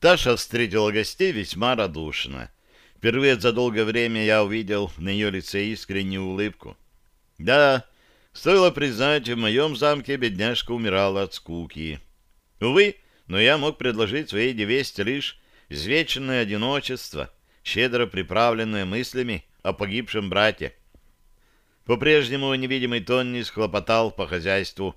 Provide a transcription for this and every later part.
Таша встретила гостей весьма радушно. Впервые за долгое время я увидел на ее лице искреннюю улыбку. Да, стоило признать, в моем замке бедняжка умирала от скуки. Увы, но я мог предложить своей невесте лишь извеченное одиночество, щедро приправленное мыслями о погибшем брате. По-прежнему невидимый Тонни схлопотал по хозяйству.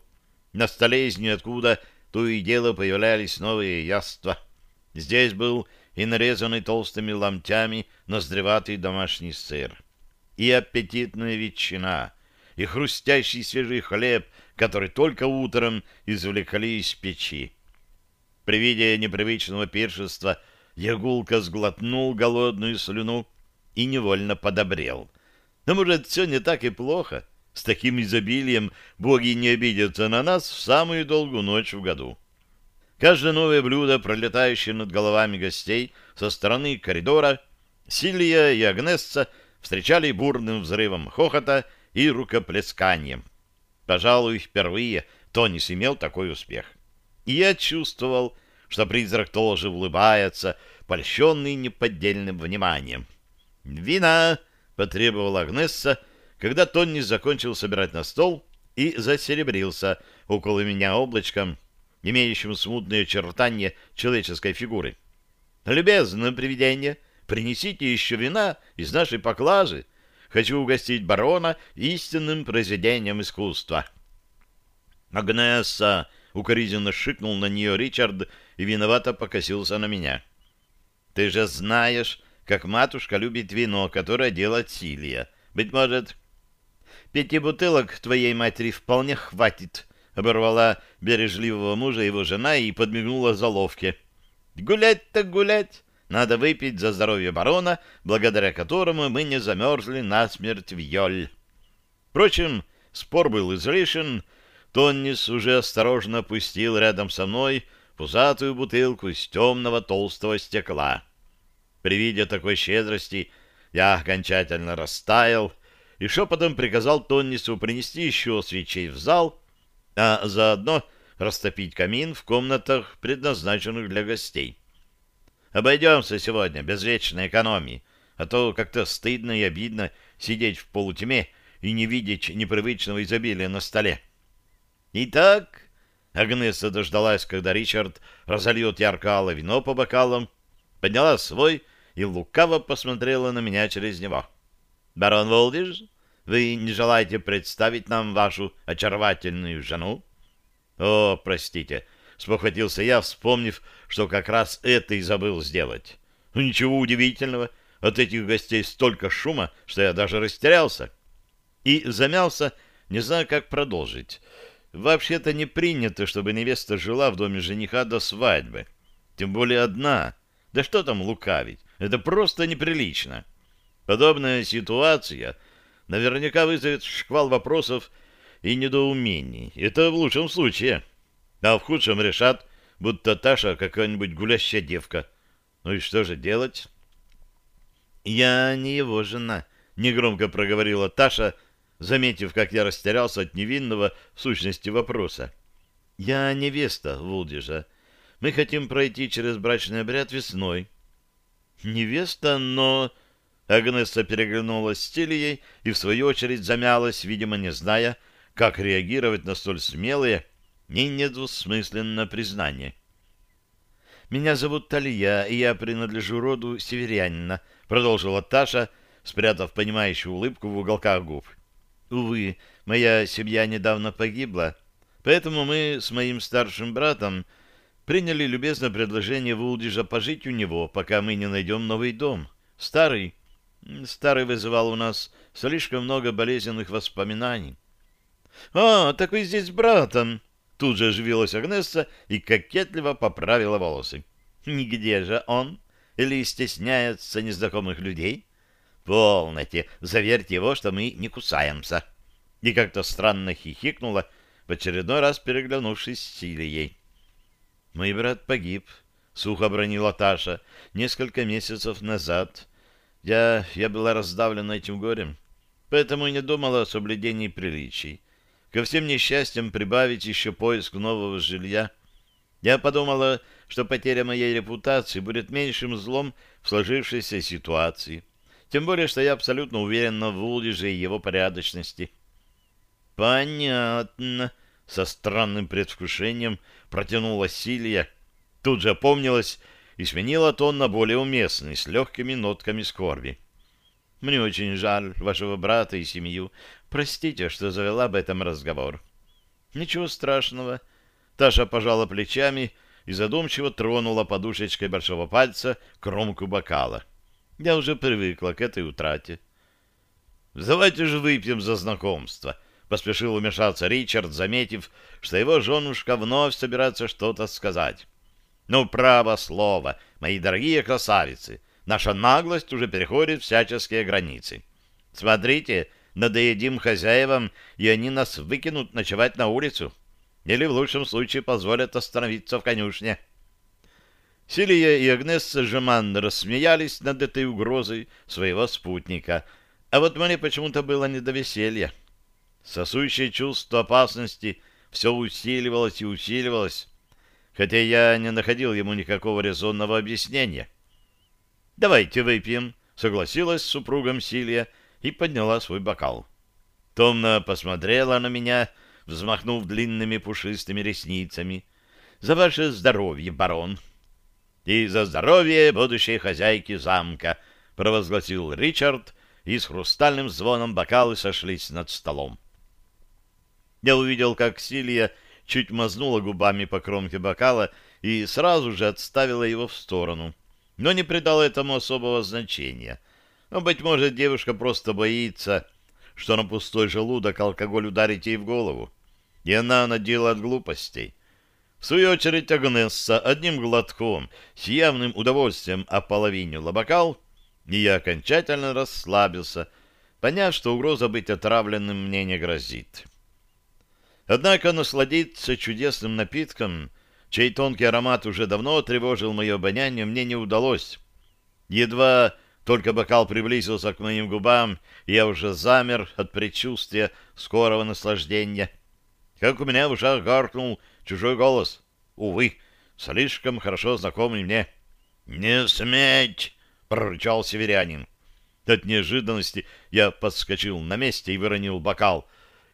На столе из ниоткуда то и дело появлялись новые яства — Здесь был и нарезанный толстыми ломтями ноздреватый домашний сыр, и аппетитная ветчина, и хрустящий свежий хлеб, который только утром извлекли из печи. При виде непривычного пиршества Ягулка сглотнул голодную слюну и невольно подобрел. Но, может, все не так и плохо. С таким изобилием боги не обидятся на нас в самую долгую ночь в году. Каждое новое блюдо, пролетающее над головами гостей со стороны коридора, Силья и Агнесса встречали бурным взрывом хохота и рукоплесканием. Пожалуй, впервые Тонис имел такой успех. И я чувствовал, что призрак тоже улыбается, польщенный неподдельным вниманием. «Вина!» — потребовала Агнесса, когда Тонни закончил собирать на стол и засеребрился около меня облачком имеющим смутные очертания человеческой фигуры. «Любезное привидение, принесите еще вина из нашей поклажи. Хочу угостить барона истинным произведением искусства». «Агнесса!» — укоризненно шикнул на нее Ричард и виновато покосился на меня. «Ты же знаешь, как матушка любит вино, которое делает Силия. Быть может, пяти бутылок твоей матери вполне хватит», — оборвала бережливого мужа его жена и подмигнула заловке. «Гулять-то гулять! Надо выпить за здоровье барона, благодаря которому мы не замерзли насмерть в Йоль». Впрочем, спор был излишен. Тоннис уже осторожно опустил рядом со мной пузатую бутылку из темного толстого стекла. При виде такой щедрости я окончательно растаял и шепотом приказал Тоннису принести еще свечей в зал, а заодно растопить камин в комнатах, предназначенных для гостей. Обойдемся сегодня без вечной экономии, а то как-то стыдно и обидно сидеть в полутьме и не видеть непривычного изобилия на столе. Итак, Агнеса дождалась, когда Ричард разольет ярко вино по бокалам, подняла свой и лукаво посмотрела на меня через него. «Барон Волдиш, вы не желаете представить нам вашу очаровательную жену? О, простите, спохватился я, вспомнив, что как раз это и забыл сделать. Ну, ничего удивительного, от этих гостей столько шума, что я даже растерялся. И замялся, не знаю, как продолжить. Вообще-то не принято, чтобы невеста жила в доме жениха до свадьбы. Тем более одна. Да что там лукавить? Это просто неприлично. Подобная ситуация наверняка вызовет шквал вопросов и недоумений. Это в лучшем случае. А в худшем решат, будто Таша какая-нибудь гулящая девка. Ну и что же делать? «Я не его жена», — негромко проговорила Таша, заметив, как я растерялся от невинного в сущности вопроса. «Я невеста Вулдижа. Мы хотим пройти через брачный обряд весной». «Невеста, но...» Агнесса переглянулась с Тилией и, в свою очередь, замялась, видимо, не зная, как реагировать на столь смелые и недвусмысленное признание. «Меня зовут Талия, и я принадлежу роду северянина», — продолжила Таша, спрятав понимающую улыбку в уголках губ. «Увы, моя семья недавно погибла, поэтому мы с моим старшим братом приняли любезное предложение Вулдижа пожить у него, пока мы не найдем новый дом. Старый Старый вызывал у нас слишком много болезненных воспоминаний. — А, так вы здесь с братом! Тут же оживилась Агнесса и кокетливо поправила волосы. — Нигде же он? Или стесняется незнакомых людей? Полноте, заверьте его, что мы не кусаемся. И как-то странно хихикнула, в очередной раз переглянувшись с Силией. — Мой брат погиб, — сухо бронила Таша, — несколько месяцев назад. Я, я была раздавлена этим горем, поэтому и не думала о соблюдении приличий. Ко всем несчастьям прибавить еще поиск нового жилья. Я подумала, что потеря моей репутации будет меньшим злом в сложившейся ситуации. Тем более, что я абсолютно уверена в Улдиже и его порядочности. «Понятно», — со странным предвкушением протянула Силия, тут же опомнилась и сменила тон на более уместный, с легкими нотками скорби. «Мне очень жаль вашего брата и семью. Простите, что завела об этом разговор». «Ничего страшного». Таша пожала плечами и задумчиво тронула подушечкой большого пальца кромку бокала. Я уже привыкла к этой утрате. «Давайте же выпьем за знакомство», — поспешил вмешаться Ричард, заметив, что его женушка вновь собирается что-то сказать. «Ну, право слово, мои дорогие красавицы, наша наглость уже переходит всяческие границы. Смотрите, надоедим хозяевам, и они нас выкинут ночевать на улицу» или в лучшем случае позволят остановиться в конюшне. Силия и Агнесса жеманно рассмеялись над этой угрозой своего спутника, а вот мне почему-то было не до веселья. Сосущее чувство опасности все усиливалось и усиливалось, хотя я не находил ему никакого резонного объяснения. «Давайте выпьем», — согласилась с супругом Силия и подняла свой бокал. Томно посмотрела на меня — взмахнув длинными пушистыми ресницами. «За ваше здоровье, барон!» «И за здоровье будущей хозяйки замка!» — провозгласил Ричард, и с хрустальным звоном бокалы сошлись над столом. Я увидел, как Силья чуть мазнула губами по кромке бокала и сразу же отставила его в сторону, но не придала этому особого значения. Но, быть может, девушка просто боится, что на пустой желудок алкоголь ударит ей в голову, и она надела от глупостей. В свою очередь Агнесса одним глотком с явным удовольствием ополовинила бокал, и я окончательно расслабился, поняв, что угроза быть отравленным мне не грозит. Однако насладиться чудесным напитком, чей тонкий аромат уже давно тревожил мое обоняние, мне не удалось. Едва только бокал приблизился к моим губам, я уже замер от предчувствия скорого наслаждения. Как у меня в ушах гаркнул чужой голос. Увы, слишком хорошо знакомый мне. «Не сметь!» — прорычал северянин. От неожиданности я подскочил на месте и выронил бокал,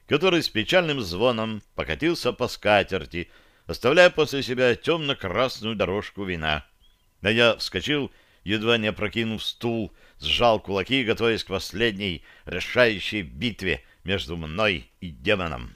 который с печальным звоном покатился по скатерти, оставляя после себя темно-красную дорожку вина. А я вскочил едва не опрокинув стул, сжал кулаки, готовясь к последней решающей битве между мной и демоном.